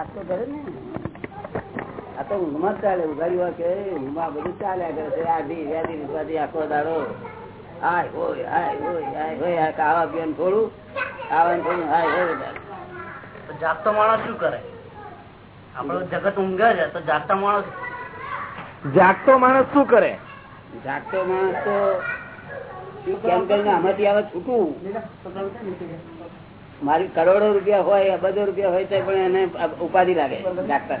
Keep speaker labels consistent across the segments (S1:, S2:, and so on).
S1: આ તો કરે ને આ તો ઊંઘમાં ચાલે. ઉઘાડી હોય કે ઊંઘમાં બધું ચાલ્યા કરે છે આધી વ્યાધી વિશ્વાથી આખો દાડો. હાય હોય હાય હોય હાય હોય આ ખાવા પીવાનું થોડું ખાવાનું થોડું હાય હોય
S2: જાગતો માણસ શું કરે? આપણો જગત ઊંઘે છે તો જાગતા માણસ
S3: જાગતો માણસ શું કરે?
S1: જાગતો માણસ તો કેમ કરીને આમાંથી આવે છૂટું? મારી કરોડો રૂપિયા હોય અબજો રૂપિયા હોય તો પણ એને ઉપાધિ લાગે ડાક્ટર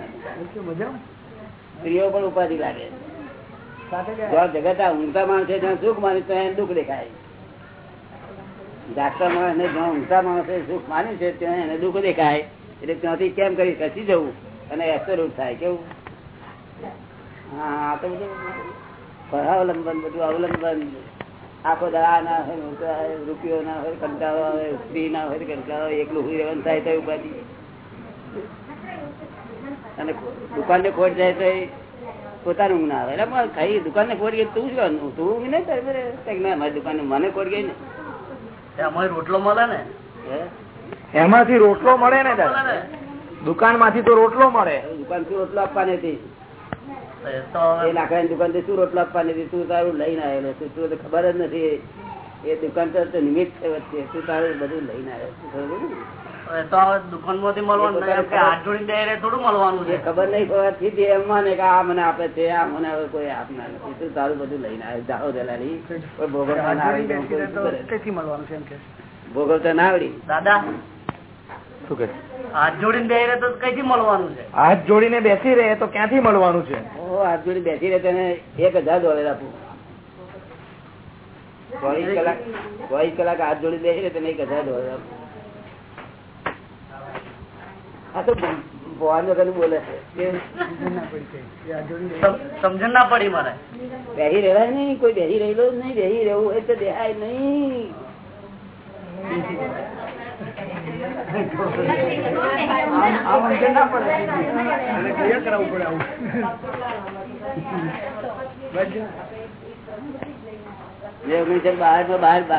S1: સ્ત્રીઓ પણ ઉપાધિ લાગે. જગત આ ઊંઘતા માણસે જ્યાં સુખ માને તો એને દુઃખ દેખાય. ડાક્ટર માણસ જ્યાં ઊંઘતા માણસે સુખ માન્યું છે ત્યાં એને દુઃખ દેખાય. એટલે ત્યાંથી કેમ કરી ખસી જવું અને એસ્ટરૂટ થાય કેવું? હા તો બધું. પરાવલંબન બધું અવલંબન. આખો દા ના હોય રૂપિયો ના હોય કંટાળો આવે સ્ત્રી ના હોય કંટાળો એકલું હું રહેવાનું થાય તો ઉપાધિ અને દુકાન ને ખોટ જાય તો પોતાનું ઊંઘ ના આવે. એટલે પણ ખાઈ દુકાન ને ખોટ ગઈ તું જ તું ઊંઘ નહીં થાય બરે. કંઈક ના મારી દુકાન મને ખોટ ગઈ ને.
S2: અમારે રોટલો મળે ને?
S1: હે?
S3: એમાંથી રોટલો મળે ને દુકાનમાંથી તો રોટલો મળે.
S1: દુકાનથી રોટલો આપવાની હતી
S2: એ
S1: લાકડા ની દુકાનથી શું રોટલા આપવાની હતી? તું તારું લઈને આવેલો છે? તું ખબર જ નથી. એ દુકાન તો નિમિત્ત છે. વચ્ચે તું તારું બધું લઈને આવ્યો છે. ખબર
S2: નહીં.
S1: તે એમ માને કે આ મને આપે છે આ મને હવે કોઈ આપનાર નથી. તું તારું બધું લઈને આવે જાઓ દલાલી. ભોગવતા ના આવડી? ભોગવતા ના આવડી?
S2: દાદા?
S3: શું કે
S2: હાથ જોડીને બે રે તો કઈથી મળવાનું છે?
S3: હાથ જોડીને બેસી રહે તો ક્યાંથી મળવાનું છે?
S1: હાથ જોડી બેસી રહે તેને એક હજાર ડોલર આપું. ચોવીસ કલાક ચોવીસ કલાક હાથ જોડી બેસી રહે તેને એક હજાર ડોલર આપું. આ તો ભગવાન વગર બોલે છે.
S2: સમજણ ના પડી મને
S1: બેસી રહેવાય નહીં કોઈ બેસી રહેલો નહીં બેસી રહેવું એ તો દેખાય નહીં.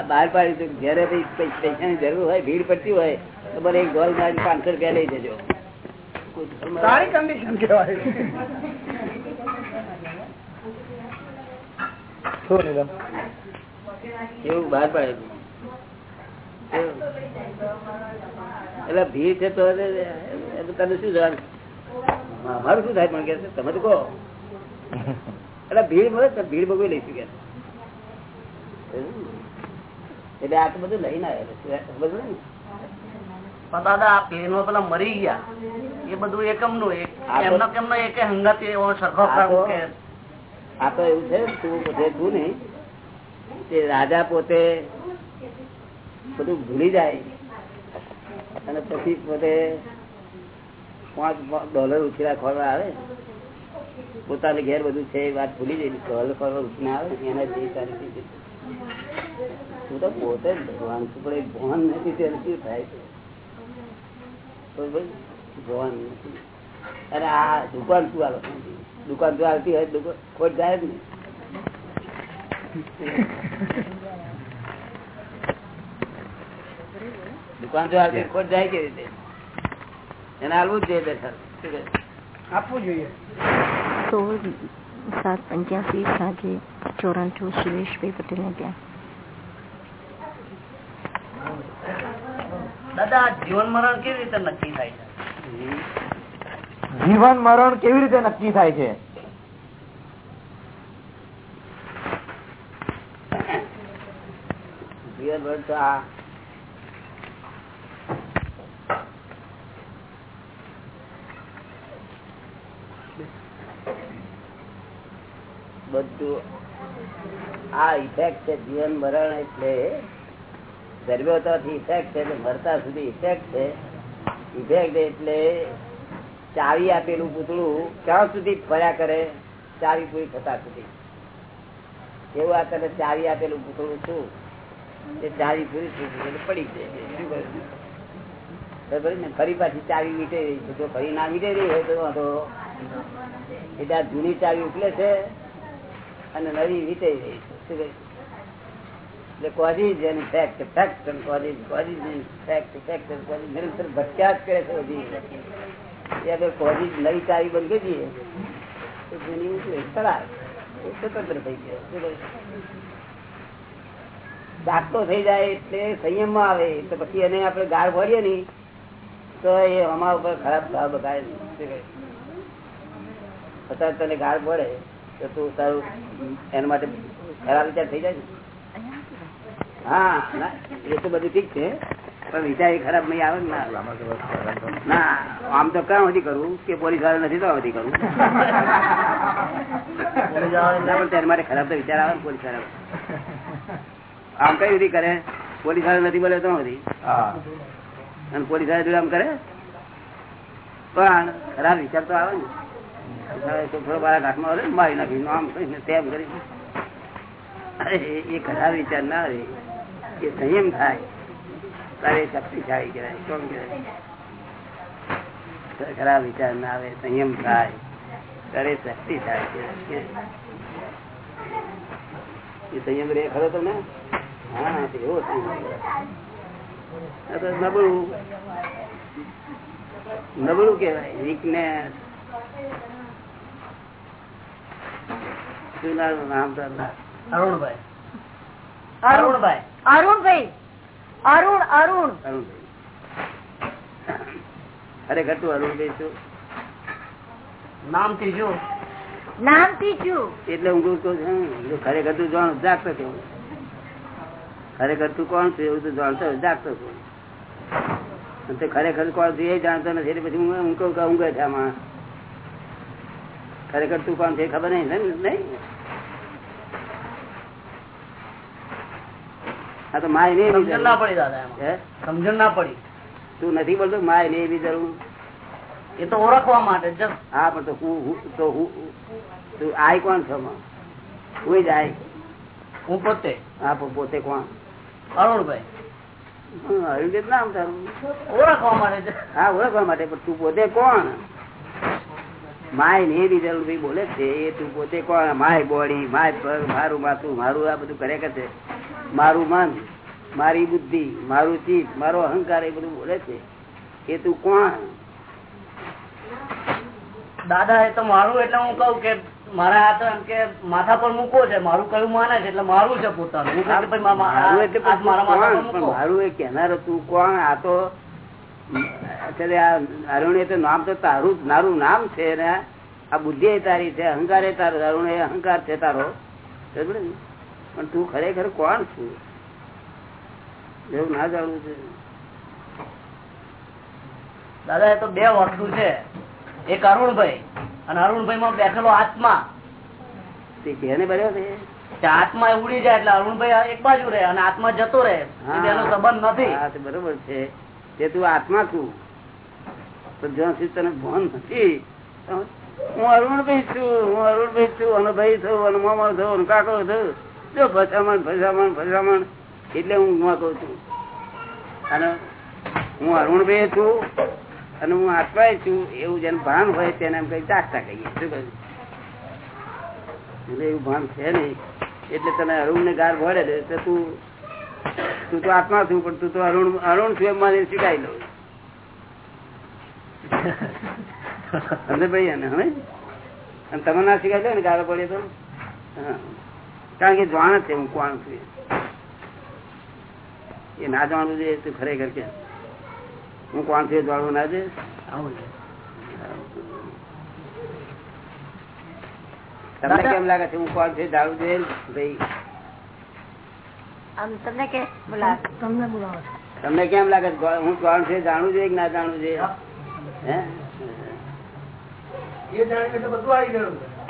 S1: બહાર પાડી જયારે પૈસાની જરૂર હોય ભીડ પડતી હોય તો મને એક ગોલ મારી પાંચસો રૂપિયા લઈ જજો.
S4: સારી કન્ડિશન
S3: કેવાય
S1: એવું બહાર પાડેલું એટલે ભીડ છે તો તને શું જવાનું? મારું શું થાય પણ કે તમે તો કહો. એટલે ભીડ મળે તો ભીડ બગવી લઈશું કે એટલે આ તો બધું લઈને આવે બધું ને?
S2: દાદા આ પેલા મરી ગયા. એ બધું એકમનું એક એમનો કેમનો એક હંગાત સરખો
S1: આ તો- એવું છે તું પોતે તું નહીં રાજા પોતે બધું ભૂલી જાય. અને પછી પોતે પાંચ ડોલર ઉછીરા ખોરવા આવે. પોતાને ઘેર બધું છે એ વાત ભૂલી જાય. ડોલર ખોરવા ઉછીને આવે, એના જે તારી હું તું તો પોતે ભગવાન છું, પણ એ ભગવાન નથી તેને શું થાય? છે તો ભગવાન અરે આ દુકાન શું આવે દુકાન તો આવતી હોય ખોટ જાય જ નહીં દુકાન જો હાલતી ખોટ જાય કેવી રીતે? એને હાલવું જ જોઈએ દર્શન
S4: આપવું જોઈએ.
S5: સોળ સાત પંચ્યાસી સાંજે ચોરાણું સુરેશભાઈ પટેલને ત્યાં.
S2: દાદા આ જીવન મરણ કેવી રીતે નક્કી થાય છે?
S3: જીવન મરણ કેવી રીતે નક્કી થાય છે?
S1: જીવનભર તો આ બધું આ ઇફેક્ટ છે જીવન મરણ એટલે ગર્ભવતાથી ઇફેક્ટ છે મરતા સુધી ઇફેક્ટ છે. ઇફેક્ટ એટલે ચાવી આપેલું પૂતળું ક્યાં સુધી ફર્યા કરે? ચાવી પૂરી થતા સુધી. એવું આ તને ચાવી આપેલું પૂતળું શું? એ ચાવી પૂરી થઈ પડી જાય ફરી પાછી ચાવી વીટે રહી છે. જો ફરી ના વીટે રહી હોય તો વાંધો. એટલે જૂની ચાવી ઉકલે છે અને નવી વીટે રહી છે? એટલે થઈ દાખલો થઈ જાય એટલે સંયમમાં આવે. તો પછી એને આપણે ગાળ ભરીએ નહીં, તો એ અમારા ઉપર ખરાબ ભાવ બગાડે. અત્યારે તને ગાળ ભરે તો તું તારું, એના માટે ખરાબ વિચાર થઈ જાય હા ના, એ તો બધું ઠીક છે. પણ વિચાર એ ખરાબ નહીં આવે ને આમ તો ક્યાં સુધી કરવું કે પોલીસવાળા નથી તો સુધી કરવું પણ ત્યારે મારે ખરાબ તો વિચાર આવે ને પોલીસવાળા આમ કઈ સુધી કરે? પોલીસવાળા નથી બોલે તો સુધી? અને પોલીસવાળા જોડે આમ કરે? પણ ખરાબ વિચાર તો આવે ને. થોડો મારા ઘાટમાં આવે ને, મારી નાખી આમ કરીને તેમ કરી. એ- એ ખરાબ વિચાર ના આવે એ સંયમ થાય. તારે શક્તિશાળી કહેવાય. કોણ કહેવાય? ખરાબ વિચાર ના આવે, સંયમ થાય. તારે શક્તિશાળી કહેવાય. એ સંયમ રે ખરો તમને? હા તે એવો સંયમ આ તો નબળું. નબળું કેવાય વીકનેસ શું નામ નામ તો
S2: અરુણભાઈ. અરુણભાઈ.
S6: અરુણભાઈ. અરુણ અરુણ.
S1: અરુણભાઈ. છું?
S2: નામ ત્રીજું
S6: નામ ત્રીજું
S1: એટલે હું કહું ખરેખર તું જાણ જાગતો છું ખરેખર તું કોણ છું એવું તું જાણતો જાગતો છું તે ખરેખર કોણ છું એ જાણતો નથી એટલે પછી હું હું કહું કે ઊંઘે છે આમાં ખરેખર તું કોણ છે ખબર નહીં ને? નહીં? આ તો માય નહીં
S2: સમજણ ના. પડી દાદા સમજણ ના પડી.
S1: તું નથી બોલતો માય નહીં એવી જરૂર?
S2: એ તો ઓળખવા માટે
S1: હા પણ તો હું હું- તો હું તું આય કોણ છો હું જ આય.
S2: હું પોતે.
S1: હા પણ પોતે કોણ?
S2: અરુણભાઈ.
S1: હમ, નામ તારું.
S2: ઓળખવા માટે જ.
S1: હા ઓળખવા માટે પણ તું પોતે કોણ? માય ને ભાઈ બોલે છે એ તું પોતે કોણ? માય બોડી માય પગ મારું માથું મારું આ બધું કરે છે? મારું મન મારી બુદ્ધિ મારું ચીજ મારો અહંકાર એ બધું બોલે છે. એ તું કોણ?
S2: દાદા એ તો મારું એટલે હું કઉ કે મારા હાથ એમ કે માથા પર મૂકો છે. મારું કયું માને છે એટલે મારું છે પોતાનું.
S1: મારું
S2: મારા
S1: મારું એ કેનાર તું કોણ? આ તો અત્યારે આ અરુણ એ તો નામ તો તારું નારું નામ છે ને. આ બુદ્ધિ એ તારી છે અહંકાર એ તારો અરુણ એ અહંકાર છે તારો. બરાબર ને? પણ તું ખરેખર કોણ છું? એવું ના જાણવું છે.
S2: દાદા એ તો બે વસ્તુ છે. એક અરુણભાઈ અને અરુણભાઈ માં બેઠેલો આત્મા.
S1: છે?
S2: આત્મા ઉડી જાય એટલે અરુણભાઈ એક બાજુ રહે અને આત્મા જતો રહે. એનો સંબંધ નથી.
S1: બરોબર છે. તે તું આત્મા છું. પણ જ્યાં સુધી તને ભાન નથી હું અરુણભાઈ છું હું અરુણભાઈ છું અને ભાઈ છું અને મામા છું અને કાકો છું. જો ફસામણ ફસામણ ફસામણ એટલે હું ઊંઘમાં કઉ છું. અને હું અરુણભાઈ છું અને હું આત્મા છું, એવું જેને ભાન હોય તેને એમ કઈ જાગતા કહીએ. એટલે એવું ભાન છે નહીં. એટલે તને અરુણ ને ગાર ભરે તો તું તું તો આત્મા છું, પણ તું તો અરુણ અરુણ છું એમ માને શીખાઈ લઉં. અને ભાઈ અને હવે તમે ના શીખાઈ લો ને ગાળો પડે તો? હા. કારણ કે જાણ જ છે હું કોણ છું એ. એ ના જાણવું જોઈએ તું ખરેખર કે હું કોણ છું એ જાણવું ના છે
S2: આવું છે.
S1: તમને કેમ લાગે છે હું કોણ છું એ જાણવું જોઈએ ને? ભાઈ
S6: આમ તમને કે બોલા
S1: તમને કેમ લાગે છે હું કોણ છું એ જાણવું જોઈએ કે ના જાણવું જોઈએ હે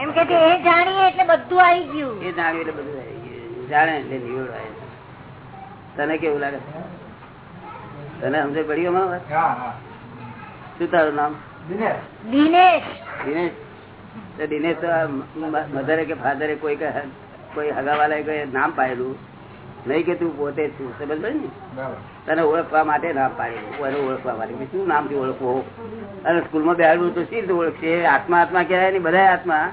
S6: એમ કે એ જાણીએ એટલે બધું આવી ગયું.
S1: એ જાણ્યું એટલે બધું આવી ગયું. જાણે એટલે નિવડ આવે તને કેવું લાગે? તને સમજે પડી એમાં શું તારું નામ?
S6: દિનેશ.
S1: દિનેશ. તો દિનેશ મધરે કે ફાધરે કોઈ કોઈ હગાવાલાએ કોઈ નામ પાડેલું નહીં કે તું પોતે છું સમજ ને? તને ઓળખવા માટે નામ પાડી એને ઓળખવા માટે શું શું નામથી ઓળખવો? અને સ્કૂલમાં બેહાડવું તો શી ઓળખશે? આત્મા આત્મા કહેવાય ને બધા આત્મા.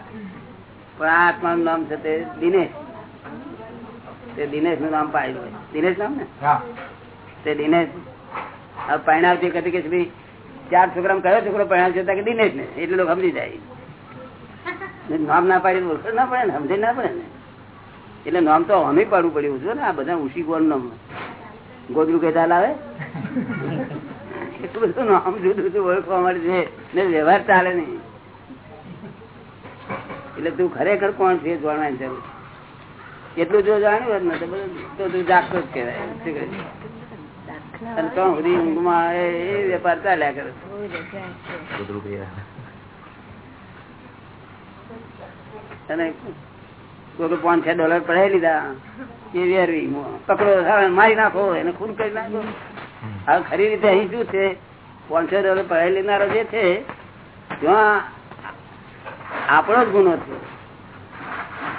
S1: પણ આ આત્માનું નામ છે તે દિનેશ. તે દિનેશનું નામ પાડ્યું હોય. દિનેશ નામ ને? તે દિનેશ. આ પાયણાવતી કહેતી કે ભાઈ ચાર છોકરા કયો છોકરો પરણાવ છે? કે દિનેશ ને એટલે લોકો સમજી જાય. નામ ના પાડી ઓળખ. ના પડે ને સમજે ના પડે ને. એટલે નામ તો અમે પાડવું પડ્યું છે ને આ બધા ઉશી ગોળ નામ ગોદરું કે ચાલ આવે એટલું બધું નામ જુદું જુદું ઓળખવા મળે છે. ને વ્યવહાર ચાલે નહીં. એટલે તું ખરેખર કોણ છે જોડવાની જરૂર એટલું જો જાણ્યું હોત ને તો બધું તો તું જાગતો જ કહેવાય. શું કહે? અને તો સુધી ઊંઘમાં એ એ વેપાર ચાલ્યા કરે અને કોઈ પાંચ છ ડોલર પડાવી લીધા. એ વેરવી. પકડો મારી નાખો એને ખૂન કરી નાખો. હવે ખરી રીતે અહીં શું છે? પાંચસો ડોલર પડાવી લેનારો જે છે ત્યાં આપણો જ ગુનો છે.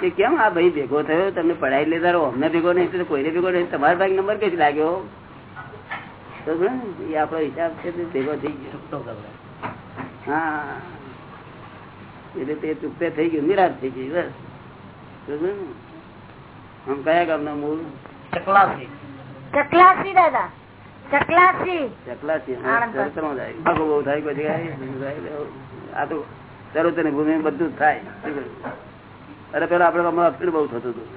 S1: કે કેમ આ ભાઈ ભેગો થયો? તમને પડાવી લેનારો અમને ભેગો નહીં તો કોઈને ભેગો નહીં. તમારા ભાઈ નંબર કઈ લાગ્યો? તો એ આપણો હિસાબ છે તે ભેગો થઈ ગયો. હા. એટલે તે ચૂકતે થઈ ગયું. નિરાશ થઈ ગઈ બસ? આમ કયા ગામના મૂળ?
S6: ચકલાસી. દાદા. ચકલાસી.
S1: બહુ થાય કોઈ. આ તો ચરોતર ભૂમિ બધું થાય? અરે પેલા આપડે ગામમાં અફીણ બહુ થતું હતું.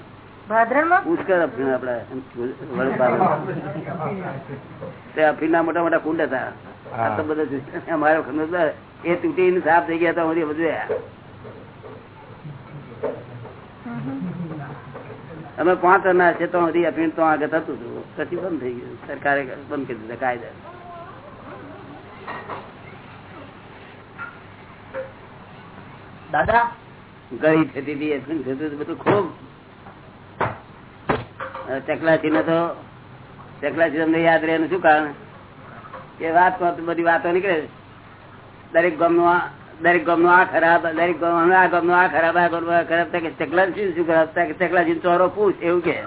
S1: મોટા મોટા કુંડ હતા. આ તો બધા જ- અમારો એ તૂટીને સાફ થઈ ગયા હતા બધું બધું અમે પાંચ ના છે તો સુધી અફીણ તો આગળ થતું હતું. પછી બંધ થઈ ગયું. સરકારે બંધ કરી દીધા કાયદા.
S2: દાદા?
S1: ગળી થતી હતી અફીણ થતું બધું ખૂબ? ચકલાસી ને તો ચકલાસી તમને યાદ રહે એનું શું કારણ? કે વાત બધી વાતો નીકળે દરેક ગામનું દરેક ગામનું આ ખરાબ દરેક ગામ આ ગામનું આ ખરાબ આ ગામ ખરાબ. થાય કે ચકલાસી શું ખરાબ? થાય કે ચકલાસી ચોરો પૂછ એવું કે.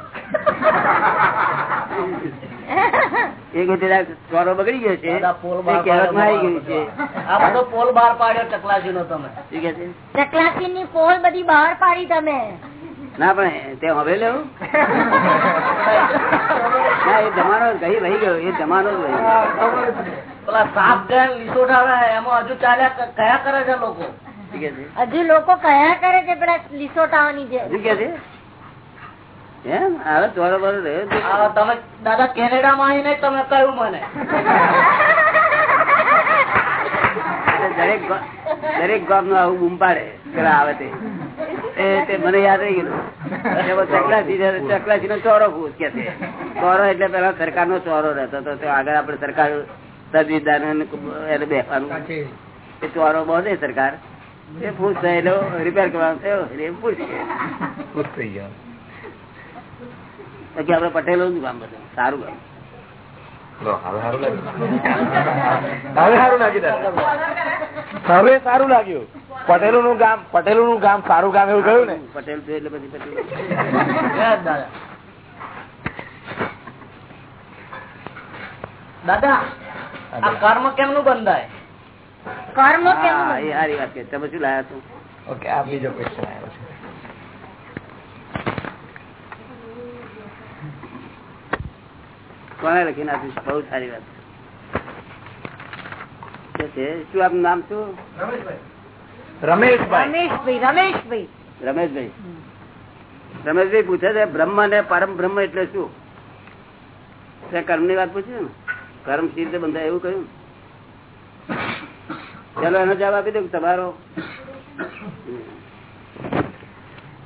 S1: ચોરો બગડી ગયો છે.
S2: દાદા પોલ બાર
S1: આવી ગયું છે.
S2: આ બધો પોલ બહાર પાડ્યો ચકલાસી નો તમે.
S1: શું કે છે?
S6: ચકલાસી ની પોલ બધી બહાર પાડી તમે.
S1: ના પણ તે હવે લેવું? ના એ જમાનો કઈ રહી ગયો. એ જમાનો જ રહી ગયો.
S2: પેલા સાપ ગયા લીસોટા એમાં હજુ ચાલ્યા કયા કરે છે લોકો?
S6: હજુ કયા કરે છે પેલા લીસોટાઓની જે?
S1: છે? એમ? હવે ચોરો બરો રહ્યો
S2: તમે દાદા કેનેડા માં આવીને તમે કહ્યું મને.
S1: દરેક દરેક ગામનું આવું બૂમ પાડે પેલા આવે તે. મને યાદ રહી ગયું. ચકલાજી ચકલાસી ચકલાસી નો ચોરો પૂછ કે છે. ચોરો એટલે પેલા સરકાર નો ચોરો રહેતો હતો. તો આગળ આપડે સરકાર તજવીજદાર એને બેસવાનું એ ચોરો બોલે સરકાર. એ પૂછ થયેલો રિપેર કરવાનો થયો. એટલે થઈ ગયો. પછી આપડે પટેલો નું કામ બધું. સારું કામ.
S3: હવે સારું લાગ્યું. હવે પટેલો નું ગામ પટેલો નું ગામ સારું ગામ એવું ગયું ને?
S1: પટેલ એટલે પછી પટેલ.
S2: દાદા. કર્મ કેમનું બંધાય?
S6: કર્મ કેમ
S1: હા એ વાત કે તમે શું લાયા છો?
S3: ઓકે આ બીજો ક્વેશ્ચન આવ્યો છે.
S1: કોને લખીને આપ્યું બહુ સારી વાત શું આપનું નામ શું?
S3: રમેશભાઈ.
S6: રમેશભાઈ રમેશભાઈ.
S1: રમેશભાઈ. રમેશભાઈ પૂછે છે બ્રહ્મ ને પરમ બ્રહ્મ એટલે શું? તે કર્મની વાત પૂછી ને? કર્મ સી રીતે બંધાય એવું કહ્યું? ચાલો એનો જવાબ આપી દઉં તમારો.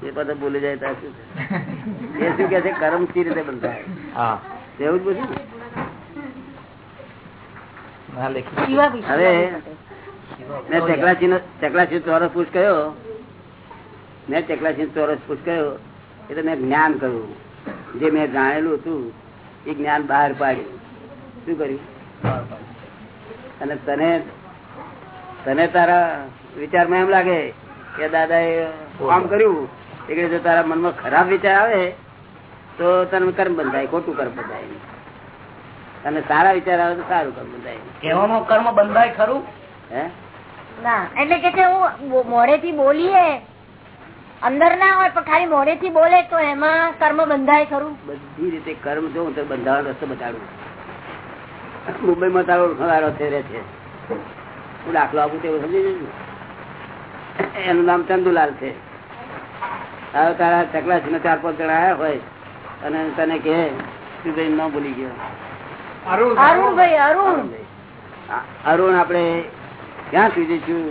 S1: એ બધા ભૂલી જાય ત્યાં શું એ શું કે છે કર્મ સી રીતે બંધાય. એવું જ પૂછ્યું હવે મેં ચકલાસી નો ચકલાસી ચોરસ પૂછ કયો? મેં ચકલાસી ચોરસ પૂછ કયો? એટલે મેં જ્ઞાન કર્યું જે મેં જાણેલું હતું એ જ્ઞાન બહાર પાડ્યું. શું કર્યું? અને તને તને તારા વિચારમાં એમ લાગે કે દાદા એ કામ કર્યું એટલે જો તારા મનમાં ખરાબ વિચાર આવે તો તને કર્મ બંધાય ખોટું કર્મ બંધાય અને સારા વિચાર આવે તો સારું કર્મ બંધાય
S2: કહેવામાં કર્મ બંધાય ખરું?
S1: હે?
S6: ના એટલે કે છે હું મોડે થી બોલીએ. અંદર ના હોય પણ ખાલી મોડે થી બોલે તો એમાં કર્મ બંધાય ખરું?
S1: બધી રીતે કર્મ જો હું તો બંધાવાનો રસ્તો બતાડું. મુંબઈ માં તારો વારો છે રહે છે. હું દાખલો આપું તેવું સમજી જજો. એનું નામ ચંદુલાલ છે. હવે તારા ચકલાસી ચાર પાંચ જણા આવ્યા હોય અને તને કે કઈ ન ભૂલી ગયો.
S6: અરુણ.
S1: આપડે આપણે ક્યાં સુધી છું?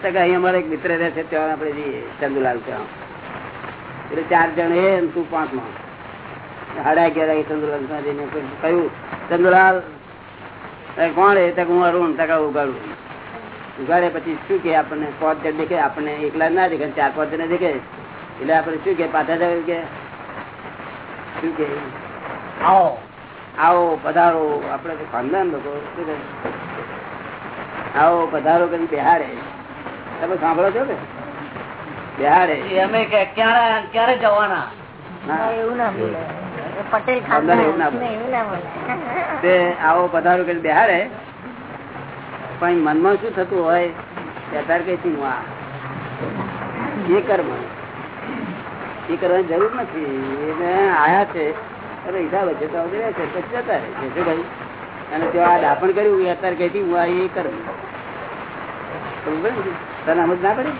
S1: તો કે અહીંયા અમારે એક મિત્ર રહે છે ત્યાં આપણે જઈએ ચંદુલાલ ત્યાં. એટલે ચાર જણ એ તું પાંચમાં સાડા અગિયાર ચંદુલાલ ત્યાં જઈને કહ્યું ચંદુલાલ એ કોણ એ તક હું અરુણ તક ઉગાડું. ઉગાડે પછી શું કે આપણને? પાંચ જણ દેખે આપણને એકલા ના દેખે ચાર પાંચ જણ દેખે. એટલે આપણે શું કે પાછા જાવ કે? શું કે?
S2: આવો.
S1: આવો પધારો. આપડે તો ખાનદાન લોકો? આવો પધારો કરી બિહારે તમે સાંભળો છો ને? બિહારે
S2: એ. અમે કે ક્યારે ક્યારે જવાના?
S6: એવું ના બોલે પટેલ
S1: એવું ના તે આવો પધારો કરી બિહારે પણ મનમાં શું થતું હોય અત્યારે કઈ આ એ કર્મ. એ કરવાની જરૂર નથી. એને આયા છે. અને હિસાબ છે તો હવે છે. પછી જતા રહે છે ભાઈ અને જો આ દાપણ કર્યું એ અત્યારે કહેતી હું આ એ કર્મ? તને સમજ ના પડી?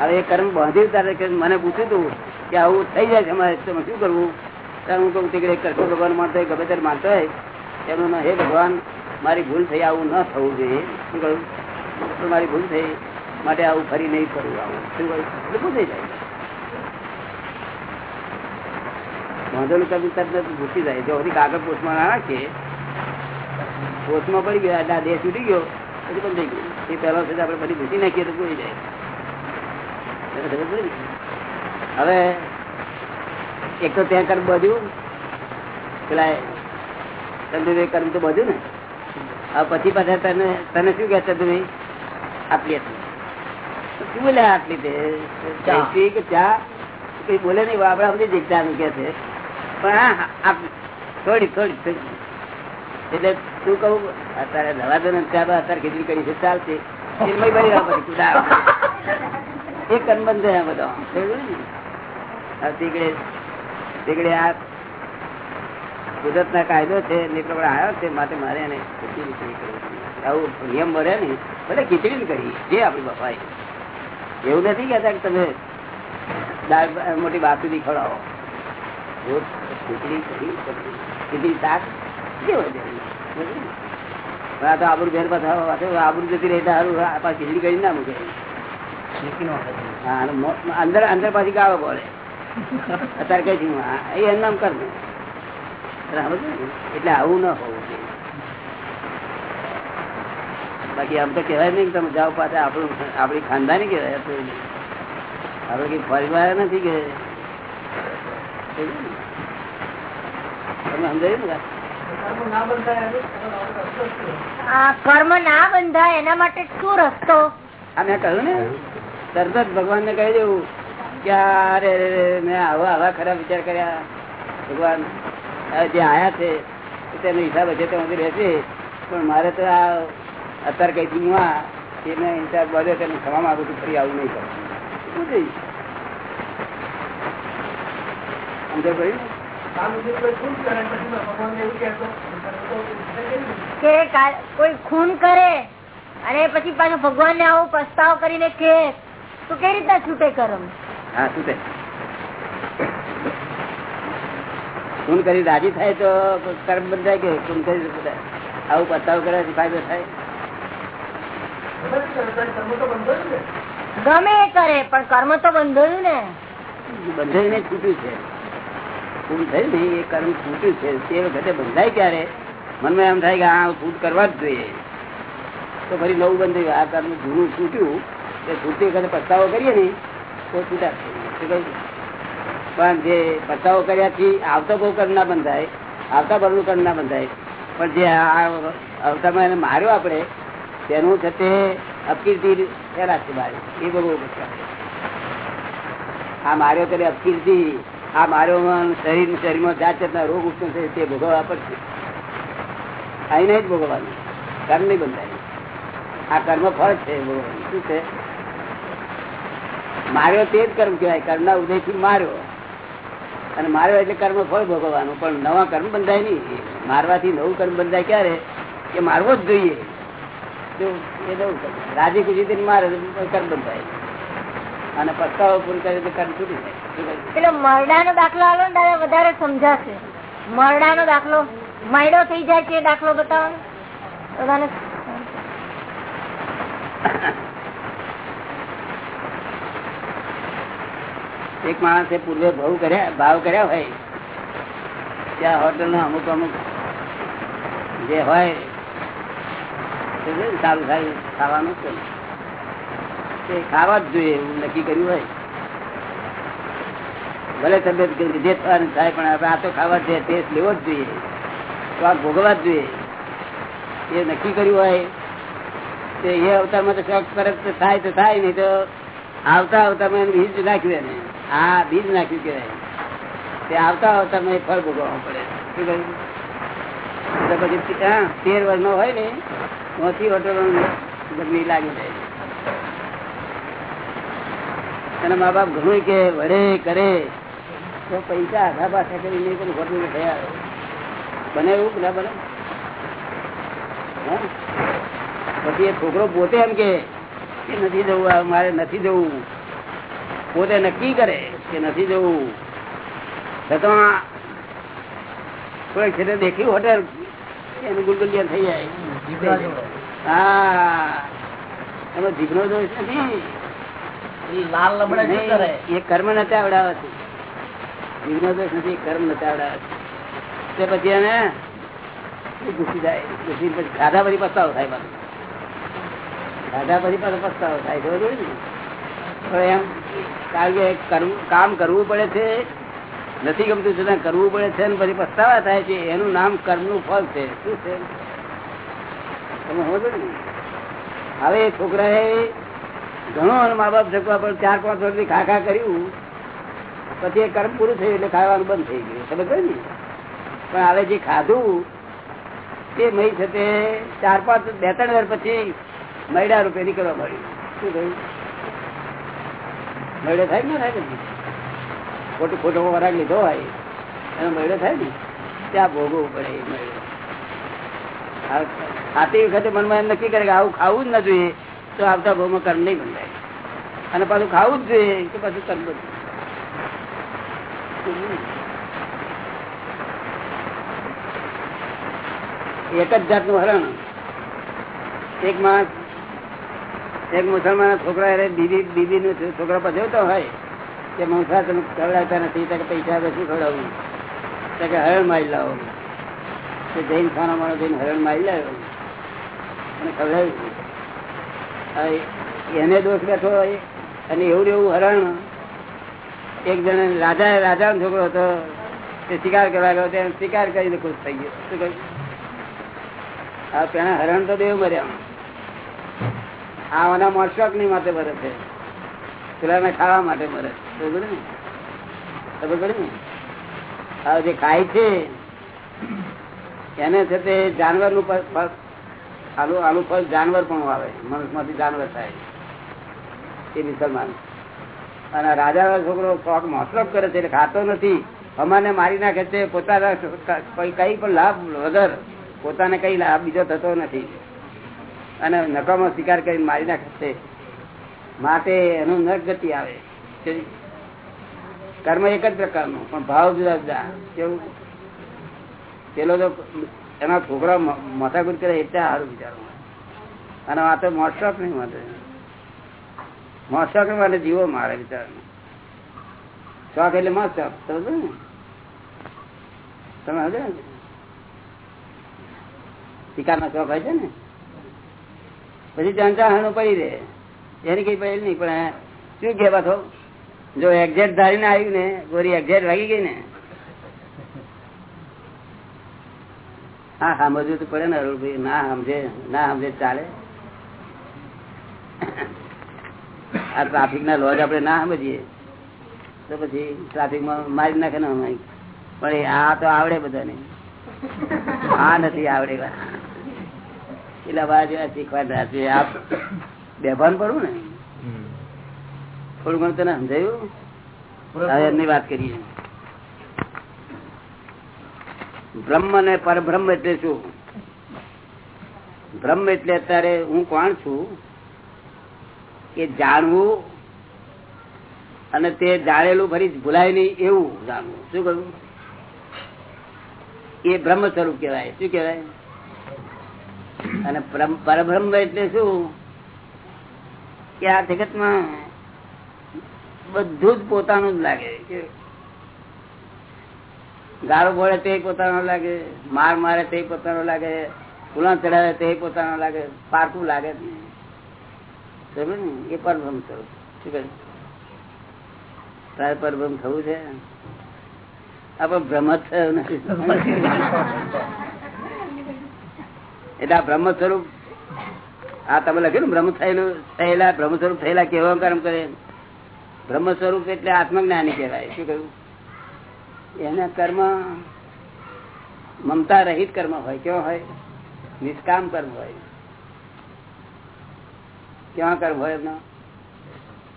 S1: હવે એ કર્મ બાંધ્યું તારે કે મને પૂછ્યું હતું કે આવું થઈ જાય છે અમારે શું કરવું? હું કહું કે કૃષ્ણ ભગવાન માનતો હોય ગમે માનતો હોય, એમનું હે ભગવાન, મારી ભૂલ થઈ, આવું ન થવું જોઈએ. શું કહ્યું? મારી ભૂલ થઈ, માટે આવું ફરી નહીં કરવું આવું. શું કહ્યું? ભૂલ પૂછાઈ જાય. વાંધોનું કર્મ તરત ભૂસી પડી ગયો આ દેશ ગયો, પછી પણ થઈ ગયું. એ પહેલો છે આપણે ફરી ભૂસી નાખીએ તો જાય. એટલે? હવે એક તો ત્યાં કર્મ બધું. પેલા ચંદુભાઈ કર્મ તો બધું ને? હવે પછી પાછા તને તને શું કે ચંદુભાઈ આટલી શું બોલે આટલી તે? કે ચા? કઈ બોલે નહીં આપડે બધી જગતા નું કે છે. પણ હા. થોડી થોડી થોડી. એટલે તું કહું? અત્યારે ચા બા અત્યારે ખીચડી કરી છે ચાલશે. એક ભરી રાખ પછી કુદા એ કર્મ બંધ. થયા બધા તીકડે આ કુદરત ના કાયદો છે નીકળવા આવ્યો છે માટે મારે એને આવું નિયમ મળે ને ભલે ખીચડી કરી જે આપણી બફાઈ એવું નથી કહેતા કે તમે દાળ મોટી બાસુદી ખવડાવો. ખીચડી કરી ખીચડી શાક જે હોય તે. સમજ્યું ને? આ તો આબરૂ ઘેર પાછા પાછું જતી રહી સારું આ પાછી ખીચડી કરી ના મૂકે. અંદર અંદર પાછી ગાળો બોલે અત્યારે કઈ છું એ એનું નામ કર? એટલે આવું ના હોવું બાકી આમ તો કહેવાય નહીં તમે જાઓ પાછા આપણું આપણી ખાનદાની કહેવાય આપણું આપણે કઈ પરિવાર નથી કે તમે સમજાયું ને
S6: આ કર્મ ના બંધાય એના માટે શું રસ્તો?
S1: આ મેં કહ્યું ને તરત ભગવાન ને કહી દેવું. કે આ રે રે રે, મેં આવા આવા ખરાબ વિચાર કર્યા. ભગવાન જે આયા છે તેનો હિસાબ હશે તો સુધી રહેશે. પણ મારે તો આ અત્યારે કઈ આ એને હિસાબ બધો તેને ખવા માંગુ છું ફરી આવું નહીં કરું. શું થઈ સમજો
S6: કહ્યું કોઈ ખૂન કરે? અને પછી પાછો ભગવાન ને આવો પસ્તાવ કરીને કે તો કેવી રીતના છૂટે કર્મ?
S1: હા શું ખૂન કરી રાજી થાય તો કર્મ બંધાય કે ખૂન કરી આવું પતાવ કરવાથી ફાયદો થાય?
S6: ગમે એ કરે પણ કર્મ તો બંધાયું ને.
S1: બંધાઈને છૂટ્યું છે. ખૂન થયું ને એ કર્મ છૂટ્યું છે. તે વખતે બંધાય ક્યારે? મનમાં એમ થાય કે આ છૂટ કરવા જ જોઈએ. તો ફરી નવું બંધાયું. આ કર્મ જૂનું છૂટ્યું. એ છૂટતી વખતે પસ્તાવો કરીએ ને પણ જે પસ્તાવો કર્યાથી આવતો બહુ કર ના બંધાય, આવતા બરનું કર ના બંધાય. પણ જે આ એને માર્યો આપણે, તેનું છે તે અપકીર્તિ એ બહુ આ માર્યો કરે અપકીર્તિ, આ માર્યો શરીર, શરીરમાં જાત જાતના રોગ ઉત્પન્ન થાય તે ભોગવવા પડશે. અહીં નહીં જ ભોગવવાનું. કર્મ નહીં બંધાય. આ કર્મ ફળ છે ભોગવવાનું. શું છે? માર્યો તે જ કર્મ કહેવાય, કર્મના ઉદયથી માર્યો. અને માર્યો એટલે કર્મ ફળ ભોગવવાનું, પણ નવા કર્મ બંધાય નહીં. મારવાથી નવું કર્મ બંધાય ક્યારે? કે મારવો જ જોઈએ. જો એ જવું રાજી ખુશી મારે કર્મ બંધાય. અને પસ્તાવો પૂરું કરે તો કર્મ છૂટી જાય.
S6: એટલે મરડાનો દાખલો આલો ને દાદા વધારે સમજાશે. મરડાનો દાખલો મરડો થઈ જાય છે દાખલો બતાવો બધાને
S1: એક માણસે પૂર્વે ભાવ કર્યા ભાવ કર્યા હોય, ત્યાં હોટલ નો અમુક અમુક જે હોય છે સારું સારું ખાવાનું છે. ખાવા જ જોઈએ એવું નક્કી કર્યું હોય. ભલે તબિયત જે થવાનું થાય, પણ આપણે આ તો ખાવા જોઈએ, ટેસ્ટ લેવો જ જોઈએ. તો આ ભોગવવા જ જોઈએ. એ નક્કી કર્યું હોય, તે એ અવતારમાં તો શોખ પરત થાય તો થાય, નહીં તો આવતા આવતા મેં બીજ નાખ્યું એને. હા બીજ નાખ્યું કેવાય તે આવતા આવતા મને ફળ ભોગવવા પડે. શું કહ્યું? પછી હા, તેર વર્ષનો હોય ને મોટી હોટલો ગરમી લાગી જાય. અને મા બાપ ઘણું કે વડે કરે. તો પૈસા આધા પાછા કરી નહીં પણ હોટલ થયા બને એવું ના બને? પછી એ છોકરો પોતે એમ કે નથી જવું મારે નથી જવું. પોતે નક્કી કરે કે નથી જવું. છતાં કોઈ છે દેખ્યું હોટેલ એનું ગુલગુલિયા થઈ જાય. હા. એનો જીભનો દોષ નથી.
S2: લાલ લબડે
S1: એ કર્મ નથી આવડાવે છે. જીવનો દોષ નથી કર્મ નથી આવડાવે તે પછી એને ઘૂસી જાય. ઘૂસી પછી ખાધા પછી પસ્તાવો થાય પાછો. ખાધા પછી પાછો પસ્તાવો થાય. ખબર ને? એમ કારણ કે કામ કરવું પડે છે, નથી ગમતું છતાં કરવું પડે છે અને પછી પસ્તાવા થાય છે, એનું નામ કર્મનું ફળ છે. શું છે? તમે સમજો છોકરાએ ઘણો મા બાપ જગવા પર ચાર, પાંચ વર્ષથી ખા ખા કર્યું. પછી એ કર્મ પૂરું થયું એટલે ખાવાનું બંધ થઈ ગયું. પડી ને? પણ હવે જે ખાધું, તે મહી છે તે ચાર, પાંચ, બે, ત્રણ વર્ષ પછી મૈડા રૂપે નીકળવા મળ્યું શું થયું? મહિડો થાય ના થાય ખોટું ખોટો વરાગ લીધો હોય, એનો મળ્યો થાય ને, ત્યાં ભોગવવું પડે આ- ખાતી વખતે મનમાં એમ નક્કી કરે કે આવું ખાવું જ ન જોઈએ, તો આવતા ભાવમાં કર્મ નહીં બંધાય. અને પાછું ખાવું જ જોઈએ કે પાછું કર્મ. એક જ જાતનું હરણ. એક માણસ એક મુસલમાન છોકરા હારે બીબી બીબી નું છોકરા પજવતો હોય કે મંસા તમે ખવડાવતા નથી તકે પૈસા આપે શું ખવડાવવું તો કે હરણ મારી લાવો. તે જૈન ખાના માણો જઈને હરણ મારી લાવ્યો. અને ખવડાવ્યું. એને દોષ બેઠો હોય, અને એવું એવું હરણ. એક જણ રાજા રાજા છોકરો હતો, તે શિકાર કરવા ગયો તેને શિકાર કરીને ખુશ થઈ ગયો. શું કહ્યું? આ પેલા હરણ તો દેવ મર્યા. આ આના મોટશોકની માટે મરે છે? પેલા ખાવા માટે મરે છે. ખબર પડે ને? આ જે ખાય છે, એને છે તે જાનવરનું આલુ આલુ ફળ જાનવર પણ આવે મનુષ્યમાંથી જાનવર થાય. એ મુસલમાન. અને રાજા છોકરો શોખ મોસરફ કરે છે, એટલે ખાતો નથી. અમાને મારી નાખે છે, પોતાના કઈ પણ લાભ, વગર પોતાને કઈ લાભ બીજો થતો નથી. અને નકામો શિકાર કરી મારી નાખશે માટે એનું નર ગતિ આવે. કર્મ એક જ પ્રકારનું, પણ ભાવ જુદા જુદા. કેવું? પેલો તો એના છોકરા માથાકૂટ કરે એટલે સારું વિચારો અને આ તો મોટશોક નહીં માટે. મોટશોક માટે જીવો મારે વિચાર શોખ એટલે મોટશોખ સમજો ને? તમે સમજો ને? શિકાર નો શોખ હોય છે ને? પછી ચંચાહણું પડી રહે. એની કઈ પહેલ નહીં, પણ શું કે પાછો જો એક્ઝેક્ટ ધારીને આવ્યું ને, ગોરી એક્ઝેક્ટ લાગી ગઈ ને. હા સમજવું તો પડે ને અરુણભાઈ. ના સમજે ના સમજે ચાલે. આ ટ્રાફિક ના લોજ આપડે ના સમજીએ તો પછી ટ્રાફિકમાં મારી નાખે ને પણ આ તો આવડે બધાને. આ નથી આવડે. એટલે બાજુ શીખવા છે આપ બેભાન પડવું ને થોડું ઘણું તને સમજાયું? એમની વાત કરીએ. બ્રહ્મ ને પરબ્રહ્મ એટલે શું? બ્રહ્મ એટલે અત્યારે હું કોણ છું? કે જાણવું અને તે જાણેલું ફરી ભૂલાય નહીં એવું જાણવું. શું કહ્યું? એ બ્રહ્મ સ્વરૂપ કહેવાય. શું કહેવાય? અને પરબ્રહ્મ એટલે શું? કે આ જગતમાં બધું જ પોતાનું જ લાગે ગાળો બોળે તે પોતાનો લાગે, માર મારે તે પોતાનો લાગે ફૂલા ચડાવે તે પોતાનો લાગે પારકું લાગે ને? એ સ્વરૂપ. શું છે તારે પરબ્રહ્મ થવું છે? આપણે ભ્રમ જ થયો નથી. એટલે આ બ્રહ્મ સ્વરૂપ, આ તમે લખ્યું બ્રહ્મ થયેલું, થયેલા, બ્રહ્મ સ્વરૂપ થયેલા કેવો કર્મ કરે. બ્રહ્મ સ્વરૂપ એટલે આત્મજ્ઞાની કહેવાય. શું કહ્યું? એના કર્મ મમતા રહિત કર્મ હોય. કેવો હોય? નિષ્કામ કર્મ હોય. કેવા કર્મ હોય એમનો